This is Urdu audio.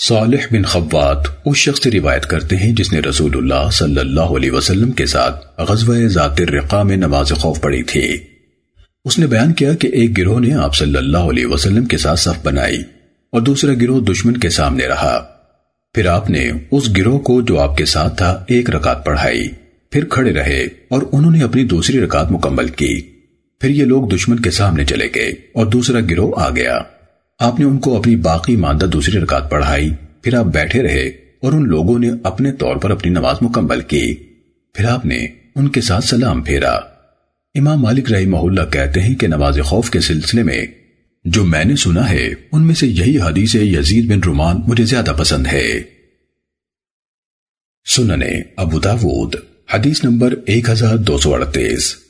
صالح بن خوات اس شخص سے روایت کرتے ہیں جس نے رسول اللہ صلی اللہ علیہ وسلم کے ساتھ غزوہ ذات الرقا میں نماز خوف پڑھی تھی۔ اس نے بیان کیا کہ ایک گروہ نے آپ صلی اللہ علیہ وسلم کے ساتھ صف بنائی اور دوسرا گروہ دشمن کے سامنے رہا۔ پھر آپ نے اس گروہ کو جو آپ کے ساتھ تھا ایک رکعت پڑھائی، پھر کھڑے رہے اور انہوں نے اپنی دوسری رکعت مکمل کی۔ پھر یہ لوگ دشمن کے سامنے چلے گئے اور دوسرا گروہ آ گیا۔ آپ نے ان کو اپنی باقی ماندہ دوسری رکعت پڑھائی، پھر آپ بیٹھے رہے اور ان لوگوں نے اپنے طور پر اپنی نماز مکمل کی۔ پھر آپ نے ان کے ساتھ سلام پھیرا۔ امام مالک رحمہ اللہ کہتے ہیں کہ نماز خوف کے سلسلے میں جو میں نے سنا ہے، ان میں سے یہی حدیث یزید بن رومان مجھے زیادہ پسند ہے۔ سننے ابو داود، حدیث نمبر 1238